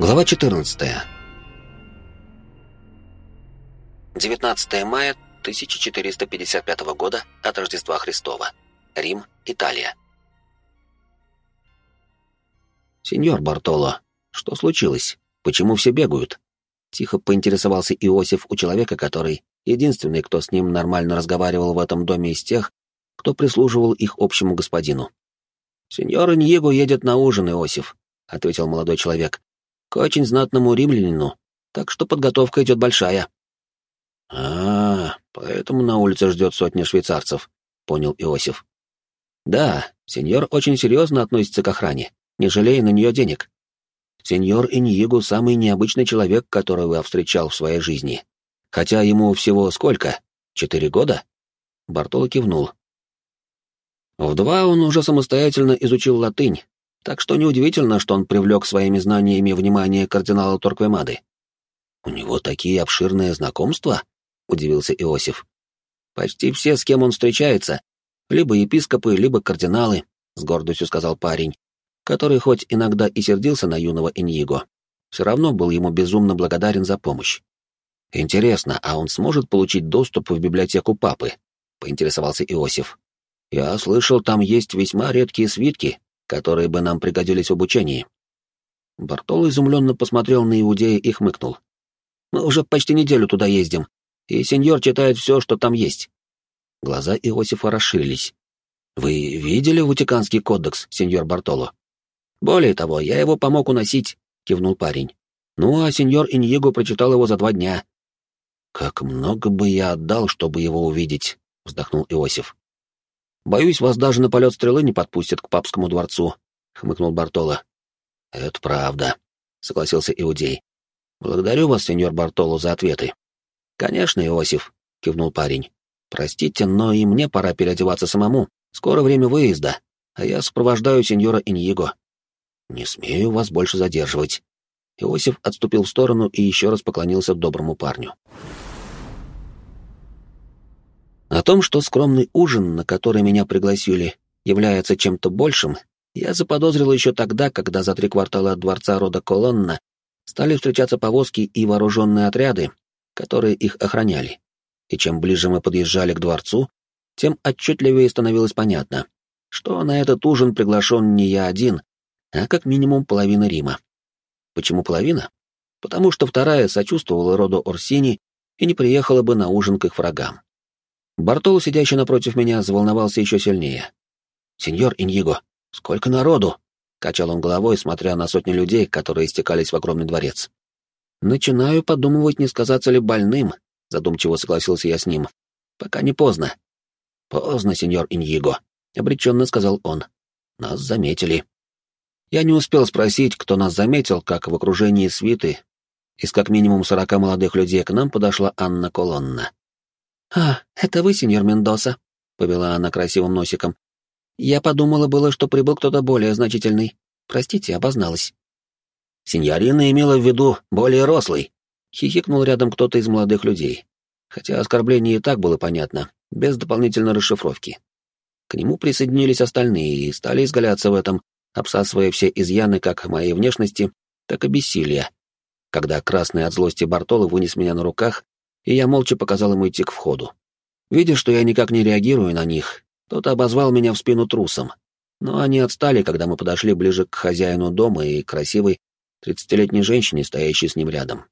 Глава 14. 19 мая 1455 года от Рождества Христова. Рим, Италия. «Сеньор Бартоло, что случилось? Почему все бегают?» Тихо поинтересовался Иосиф у человека, который единственный, кто с ним нормально разговаривал в этом доме из тех, кто прислуживал их общему господину. «Сеньор Иньего едет на ужин, Иосиф», — ответил молодой человек к очень знатному римлянину, так что подготовка идет большая. А, поэтому на улице ждет сотня швейцарцев, понял Иосиф. Да, сеньор очень серьезно относится к охране, не жалея на нее денег. Сеньор Иньегу самый необычный человек, которого я встречал в своей жизни. Хотя ему всего сколько? Четыре года? Бартоло кивнул. В два он уже самостоятельно изучил латынь, так что неудивительно, что он привлек своими знаниями внимание кардинала Торквемады. «У него такие обширные знакомства?» — удивился Иосиф. «Почти все, с кем он встречается, либо епископы, либо кардиналы», — с гордостью сказал парень, который хоть иногда и сердился на юного Иньиго, все равно был ему безумно благодарен за помощь. «Интересно, а он сможет получить доступ в библиотеку папы?» — поинтересовался Иосиф. «Я слышал, там есть весьма редкие свитки, которые бы нам пригодились в обучении. Бартол изумленно посмотрел на Иудея и хмыкнул. «Мы уже почти неделю туда ездим, и сеньор читает все, что там есть». Глаза Иосифа расширились. «Вы видели Ватиканский кодекс, сеньор Бартоло?» «Более того, я его помог уносить», — кивнул парень. «Ну, а сеньор Иньего прочитал его за два дня». «Как много бы я отдал, чтобы его увидеть», — вздохнул Иосиф. Боюсь, вас даже на полет стрелы не подпустят к папскому дворцу», — хмыкнул Бартоло. «Это правда», — согласился Иудей. «Благодарю вас, сеньор Бартоло, за ответы». «Конечно, Иосиф», — кивнул парень. «Простите, но и мне пора переодеваться самому. Скоро время выезда, а я сопровождаю сеньора Иньего». «Не смею вас больше задерживать». Иосиф отступил в сторону и еще раз поклонился доброму парню. О том, что скромный ужин, на который меня пригласили, является чем-то большим, я заподозрил еще тогда, когда за три квартала от дворца рода Колонна стали встречаться повозки и вооруженные отряды, которые их охраняли. И чем ближе мы подъезжали к дворцу, тем отчетливее становилось понятно, что на этот ужин приглашен не я один, а как минимум половина Рима. Почему половина? Потому что вторая сочувствовала роду Орсини и не приехала бы на ужин к их врагам. Бартол, сидящий напротив меня, заволновался еще сильнее. «Сеньор Иньего, сколько народу?» — качал он головой, смотря на сотни людей, которые стекались в огромный дворец. «Начинаю подумывать, не сказаться ли больным», — задумчиво согласился я с ним. «Пока не поздно». «Поздно, сеньор Иньего», — обреченно сказал он. «Нас заметили». Я не успел спросить, кто нас заметил, как в окружении свиты из как минимум сорока молодых людей к нам подошла Анна Колонна. «А, это вы, сеньор Мендоса?» — повела она красивым носиком. «Я подумала было, что прибыл кто-то более значительный. Простите, обозналась». «Сеньорина имела в виду более рослый», — хихикнул рядом кто-то из молодых людей. Хотя оскорбление и так было понятно, без дополнительной расшифровки. К нему присоединились остальные и стали изгаляться в этом, обсасывая все изъяны как моей внешности, так и бессилия. Когда красный от злости Бартоло вынес меня на руках, и я молча показал ему идти к входу. Видя, что я никак не реагирую на них, тот обозвал меня в спину трусом. Но они отстали, когда мы подошли ближе к хозяину дома и красивой тридцатилетней женщине, стоящей с ним рядом.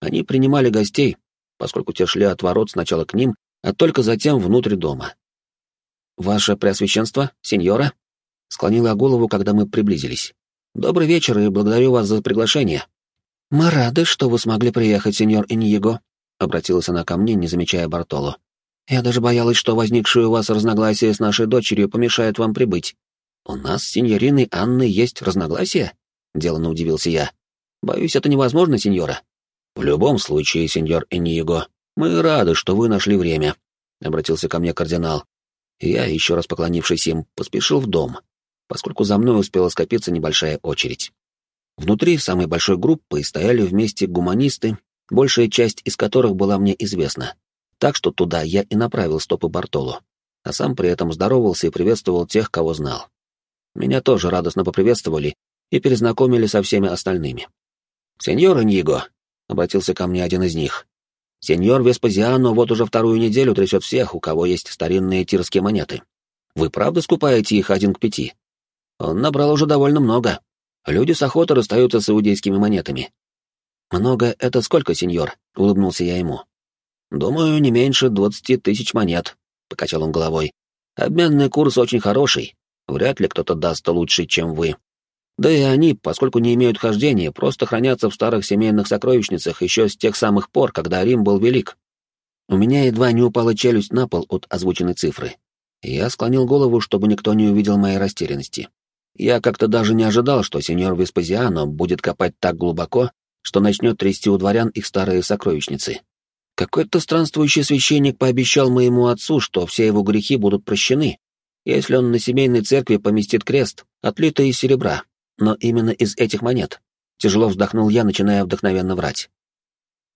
Они принимали гостей, поскольку те шли от ворот сначала к ним, а только затем внутрь дома. «Ваше Преосвященство, сеньора?» Склонила голову, когда мы приблизились. «Добрый вечер и благодарю вас за приглашение». «Мы рады, что вы смогли приехать, сеньор Иньего», — обратилась она ко мне, не замечая Бартоло. «Я даже боялась, что возникшие у вас разногласия с нашей дочерью помешают вам прибыть. У нас с сеньориной Анной есть разногласия?» — деланно удивился я. «Боюсь, это невозможно, сеньора». «В любом случае, сеньор Эньего, мы рады, что вы нашли время», — обратился ко мне кардинал. Я, еще раз поклонившись им, поспешил в дом, поскольку за мной успела скопиться небольшая очередь. Внутри самой большой группы стояли вместе гуманисты большая часть из которых была мне известна. Так что туда я и направил стопы Бартолу, а сам при этом здоровался и приветствовал тех, кого знал. Меня тоже радостно поприветствовали и перезнакомили со всеми остальными. «Сеньор Иньего», — обратился ко мне один из них, — «сеньор Веспазиано вот уже вторую неделю трясет всех, у кого есть старинные тирские монеты. Вы правда скупаете их один к пяти? Он набрал уже довольно много. Люди с охоты расстаются с иудейскими монетами». «Много — это сколько, сеньор?» — улыбнулся я ему. «Думаю, не меньше двадцати тысяч монет», — покачал он головой. «Обменный курс очень хороший. Вряд ли кто-то даст лучше, чем вы. Да и они, поскольку не имеют хождения, просто хранятся в старых семейных сокровищницах еще с тех самых пор, когда Рим был велик. У меня едва не упала челюсть на пол от озвученной цифры. Я склонил голову, чтобы никто не увидел моей растерянности. Я как-то даже не ожидал, что сеньор Веспазиано будет копать так глубоко, что начнет трясти у дворян их старые сокровищницы. Какой-то странствующий священник пообещал моему отцу, что все его грехи будут прощены, если он на семейной церкви поместит крест, отлитый из серебра, но именно из этих монет. Тяжело вздохнул я, начиная вдохновенно врать.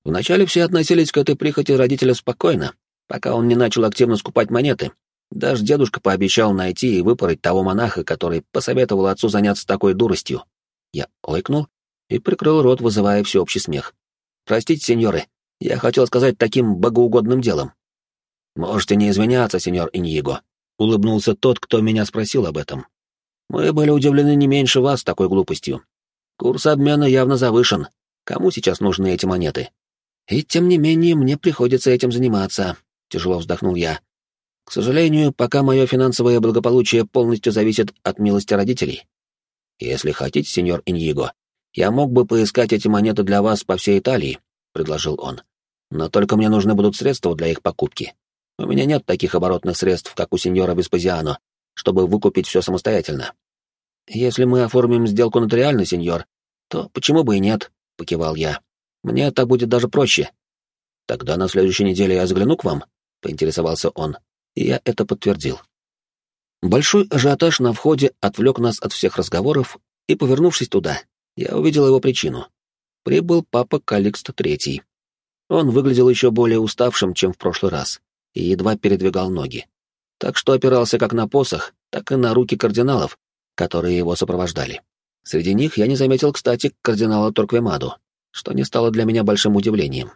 Вначале все относились к этой прихоти родителя спокойно, пока он не начал активно скупать монеты. Даже дедушка пообещал найти и выпороть того монаха, который посоветовал отцу заняться такой дуростью. Я ойкнул и прикрыл рот, вызывая всеобщий смех. «Простите, сеньоры, я хотел сказать таким богоугодным делом». «Можете не извиняться, сеньор Иньего», — улыбнулся тот, кто меня спросил об этом. Мы были удивлены не меньше вас такой глупостью. Курс обмена явно завышен. Кому сейчас нужны эти монеты? И тем не менее мне приходится этим заниматься, тяжело вздохнул я. К сожалению, пока мое финансовое благополучие полностью зависит от милости родителей. Если хотите, сеньор Иньего, я мог бы поискать эти монеты для вас по всей Италии, предложил он. Но только мне нужны будут средства для их покупки. У меня нет таких оборотных средств, как у сеньора Веспазиано, чтобы выкупить все самостоятельно. Если мы оформим сделку нотариально, сеньор, то почему бы и нет, покивал я. Мне это будет даже проще. Тогда на следующей неделе я загляну к вам, поинтересовался он, и я это подтвердил. Большой ажиотаж на входе отвлек нас от всех разговоров, и, повернувшись туда, я увидел его причину. Прибыл папа Каликст Третий. Он выглядел еще более уставшим, чем в прошлый раз, и едва передвигал ноги так что опирался как на посох, так и на руки кардиналов, которые его сопровождали. Среди них я не заметил, кстати, кардинала Торквемаду, что не стало для меня большим удивлением.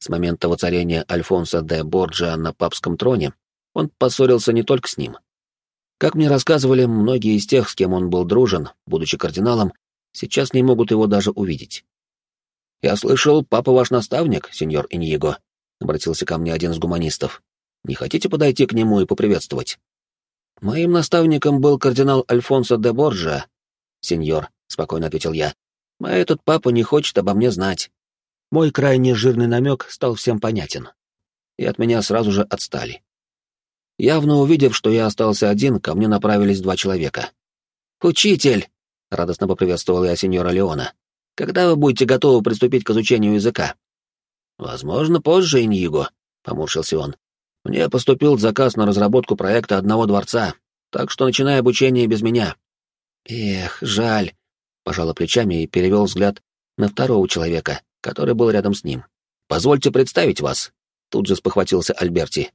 С момента воцарения Альфонса де Борджа на папском троне он поссорился не только с ним. Как мне рассказывали, многие из тех, с кем он был дружен, будучи кардиналом, сейчас не могут его даже увидеть. «Я слышал, папа ваш наставник, сеньор Иньего», — обратился ко мне один из гуманистов. Не хотите подойти к нему и поприветствовать? Моим наставником был кардинал Альфонсо де Борджа, сеньор, спокойно ответил я. А этот папа не хочет обо мне знать. Мой крайне жирный намек стал всем понятен. И от меня сразу же отстали. Явно увидев, что я остался один, ко мне направились два человека. «Учитель!» — радостно поприветствовал я сеньора Леона. «Когда вы будете готовы приступить к изучению языка?» «Возможно, позже, Иньего», — поморщился он. Мне поступил заказ на разработку проекта одного дворца, так что начинай обучение без меня. Эх, жаль, пожала плечами и перевел взгляд на второго человека, который был рядом с ним. Позвольте представить вас, тут же спохватился Альберти.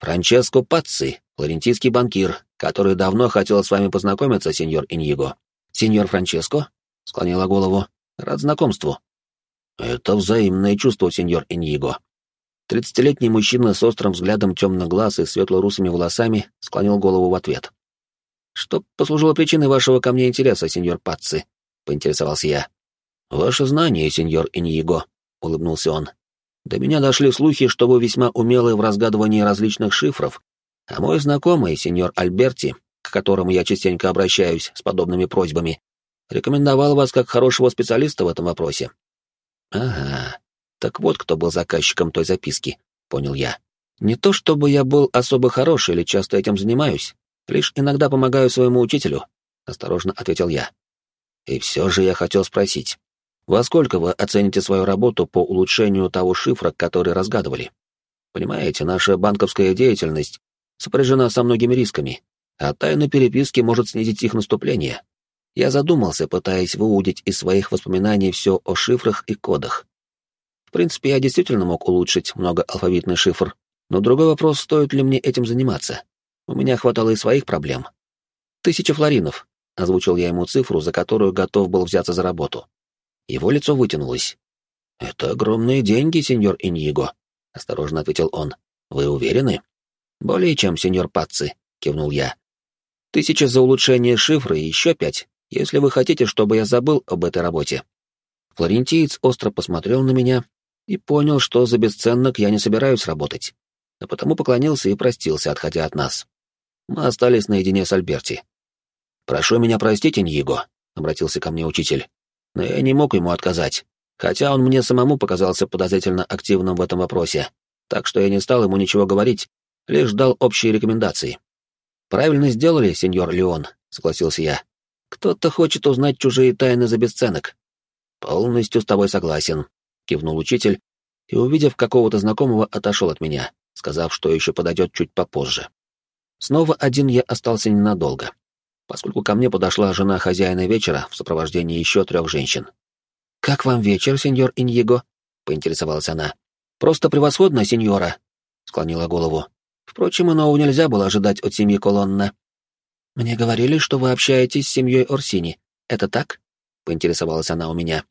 Франческо Пацци, флорентийский банкир, который давно хотел с вами познакомиться, сеньор Иньего. Сеньор Франческо? Склонила голову. Рад знакомству. Это взаимное чувство, сеньор Иньего. Тридцатилетний мужчина с острым взглядом темных глаз и светло-русыми волосами склонил голову в ответ. «Что послужило причиной вашего ко мне интереса, сеньор Пацци?» — поинтересовался я. «Ваше знание, сеньор Иньего», — улыбнулся он. «До меня дошли слухи, что вы весьма умелы в разгадывании различных шифров, а мой знакомый, сеньор Альберти, к которому я частенько обращаюсь с подобными просьбами, рекомендовал вас как хорошего специалиста в этом вопросе». «Ага, так вот, кто был заказчиком той записки, понял я. Не то чтобы я был особо хорош или часто этим занимаюсь, лишь иногда помогаю своему учителю, осторожно ответил я. И все же я хотел спросить, во сколько вы оцените свою работу по улучшению того шифра, который разгадывали? Понимаете, наша банковская деятельность сопряжена со многими рисками, а тайна переписки может снизить их наступление. Я задумался, пытаясь выудить из своих воспоминаний все о шифрах и кодах принципе, я действительно мог улучшить многоалфавитный шифр, но другой вопрос, стоит ли мне этим заниматься. У меня хватало и своих проблем. «Тысяча флоринов», — озвучил я ему цифру, за которую готов был взяться за работу. Его лицо вытянулось. «Это огромные деньги, сеньор Иньего», — осторожно ответил он. «Вы уверены?» «Более чем, сеньор Пацци», — кивнул я. «Тысяча за улучшение шифра и еще пять, если вы хотите, чтобы я забыл об этой работе». Флорентиец остро посмотрел на меня и понял, что за бесценок я не собираюсь работать, а потому поклонился и простился, отходя от нас. Мы остались наедине с Альберти. «Прошу меня простить, Иньего», — обратился ко мне учитель, но я не мог ему отказать, хотя он мне самому показался подозрительно активным в этом вопросе, так что я не стал ему ничего говорить, лишь дал общие рекомендации. «Правильно сделали, сеньор Леон», — согласился я. «Кто-то хочет узнать чужие тайны за бесценок». «Полностью с тобой согласен», — кивнул учитель, и, увидев какого-то знакомого, отошел от меня, сказав, что еще подойдет чуть попозже. Снова один я остался ненадолго, поскольку ко мне подошла жена хозяина вечера в сопровождении еще трех женщин. «Как вам вечер, сеньор Иньего?» — поинтересовалась она. «Просто превосходно, сеньора», — склонила голову. Впрочем, иного нельзя было ожидать от семьи Колонна. «Мне говорили, что вы общаетесь с семьей Орсини. Это так?» — поинтересовалась она у меня.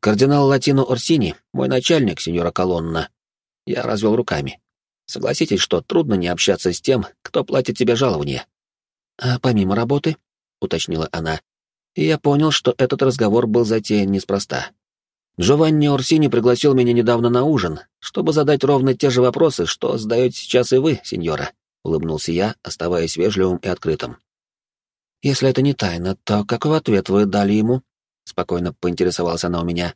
«Кардинал Латино Орсини, мой начальник, сеньора Колонна». Я развел руками. Согласитесь, что трудно не общаться с тем, кто платит тебе жалование. «А помимо работы?» — уточнила она. И я понял, что этот разговор был затеян неспроста. Джованни Орсини пригласил меня недавно на ужин, чтобы задать ровно те же вопросы, что задаете сейчас и вы, сеньора», — улыбнулся я, оставаясь вежливым и открытым. «Если это не тайна, то какой ответ вы дали ему?» — спокойно поинтересовалась она у меня.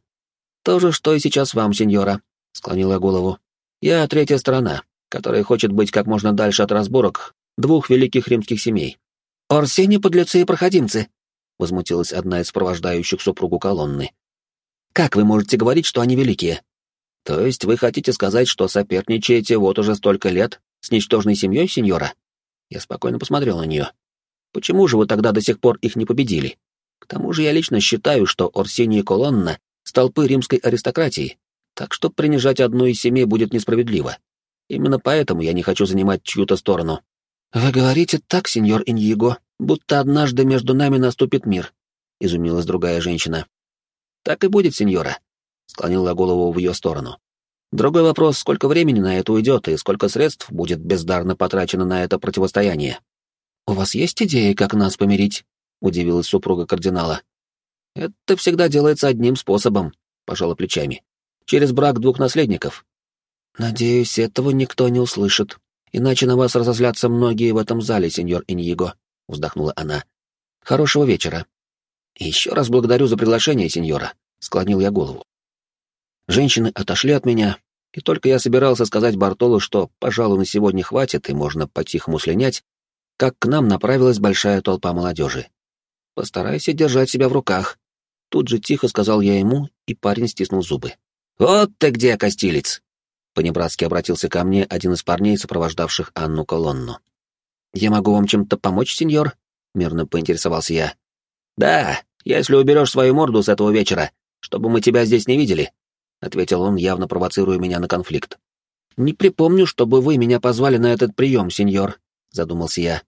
«То же, что и сейчас вам, сеньора», — склонила голову. «Я третья сторона, которая хочет быть как можно дальше от разборок двух великих римских семей». «Орсини — подлецы и проходимцы», — возмутилась одна из сопровождающих супругу колонны. Как вы можете говорить, что они великие? То есть вы хотите сказать, что соперничаете вот уже столько лет с ничтожной семьей, сеньора? Я спокойно посмотрел на нее. Почему же вы тогда до сих пор их не победили? К тому же я лично считаю, что Орсиния Колонна — столпы римской аристократии, так что принижать одну из семей будет несправедливо. Именно поэтому я не хочу занимать чью-то сторону. «Вы говорите так, сеньор Иньего, будто однажды между нами наступит мир», — изумилась другая женщина. «Так и будет, сеньора», — склонила голову в ее сторону. «Другой вопрос, сколько времени на это уйдет и сколько средств будет бездарно потрачено на это противостояние». «У вас есть идеи, как нас помирить?» — удивилась супруга кардинала. «Это всегда делается одним способом», — пожала плечами. «Через брак двух наследников». «Надеюсь, этого никто не услышит, иначе на вас разозлятся многие в этом зале, сеньор Иньего», — вздохнула она. «Хорошего вечера». «Еще раз благодарю за приглашение, сеньора», — склонил я голову. Женщины отошли от меня, и только я собирался сказать Бартолу, что, пожалуй, на сегодня хватит и можно по-тихому слинять, как к нам направилась большая толпа молодежи. «Постарайся держать себя в руках», — тут же тихо сказал я ему, и парень стиснул зубы. «Вот ты где, костилец!» Понебратски обратился ко мне один из парней, сопровождавших Анну Колонну. «Я могу вам чем-то помочь, сеньор?» — мирно поинтересовался я. «Да, если уберешь свою морду с этого вечера, чтобы мы тебя здесь не видели», — ответил он, явно провоцируя меня на конфликт. «Не припомню, чтобы вы меня позвали на этот прием, сеньор», — задумался я.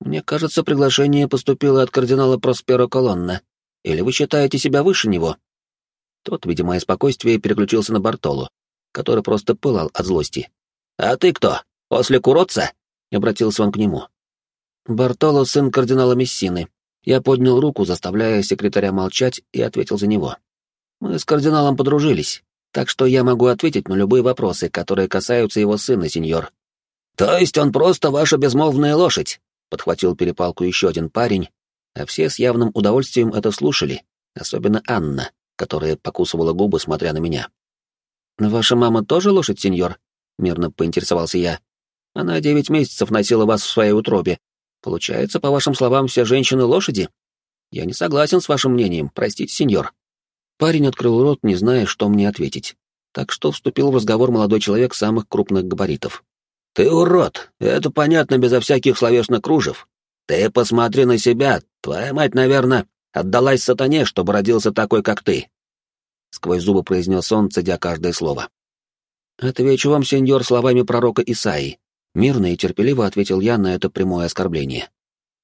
«Мне кажется, приглашение поступило от кардинала Просперо Колонна. Или вы считаете себя выше него?» Тот, видя мое спокойствие, переключился на Бартолу, который просто пылал от злости. «А ты кто? После Куротца?» — обратился он к нему. «Бартоло — сын кардинала Мессины», я поднял руку, заставляя секретаря молчать, и ответил за него. «Мы с кардиналом подружились, так что я могу ответить на любые вопросы, которые касаются его сына, сеньор». «То есть он просто ваша безмолвная лошадь?» — подхватил перепалку еще один парень, а все с явным удовольствием это слушали, особенно Анна, которая покусывала губы, смотря на меня. «Ваша мама тоже лошадь, сеньор?» — мирно поинтересовался я. «Она девять месяцев носила вас в своей утробе, Получается, по вашим словам, все женщины лошади? Я не согласен с вашим мнением, простите, сеньор. Парень открыл рот, не зная, что мне ответить. Так что вступил в разговор молодой человек самых крупных габаритов. «Ты урод! Это понятно безо всяких словесных кружев. Ты посмотри на себя, твоя мать, наверное, отдалась сатане, чтобы родился такой, как ты!» Сквозь зубы произнес он, цедя каждое слово. «Отвечу вам, сеньор, словами пророка Исаии. Мирно и терпеливо ответил я на это прямое оскорбление.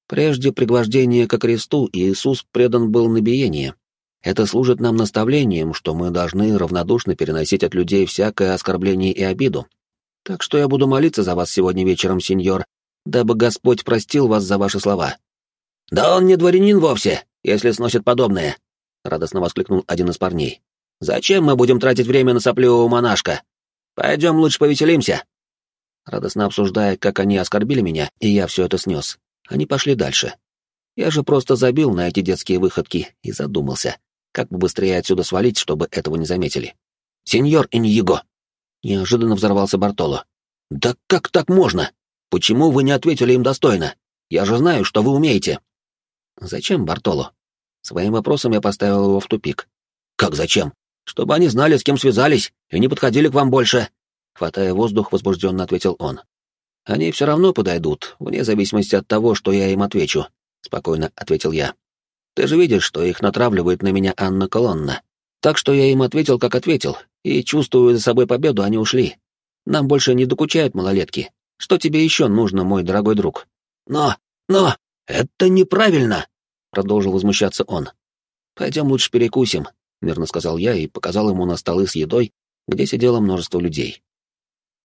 Прежде пригвождения ко кресту Иисус предан был на биение, Это служит нам наставлением, что мы должны равнодушно переносить от людей всякое оскорбление и обиду. Так что я буду молиться за вас сегодня вечером, сеньор, дабы Господь простил вас за ваши слова». «Да он не дворянин вовсе, если сносит подобное», — радостно воскликнул один из парней. «Зачем мы будем тратить время на сопливого монашка? Пойдем лучше повеселимся». Радостно обсуждая, как они оскорбили меня, и я все это снес, они пошли дальше. Я же просто забил на эти детские выходки и задумался, как бы быстрее отсюда свалить, чтобы этого не заметили. «Сеньор Иньего!» Неожиданно взорвался Бартоло. «Да как так можно? Почему вы не ответили им достойно? Я же знаю, что вы умеете». «Зачем Бартоло?» Своим вопросом я поставил его в тупик. «Как зачем? Чтобы они знали, с кем связались, и не подходили к вам больше!» Хватая воздух, возбужденно ответил он. «Они все равно подойдут, вне зависимости от того, что я им отвечу», — спокойно ответил я. «Ты же видишь, что их натравливает на меня Анна Колонна. Так что я им ответил, как ответил, и, чувствуя за собой победу, они ушли. Нам больше не докучают малолетки. Что тебе еще нужно, мой дорогой друг?» «Но, но, это неправильно!» — продолжил возмущаться он. «Пойдем лучше перекусим», — мирно сказал я и показал ему на столы с едой, где сидело множество людей.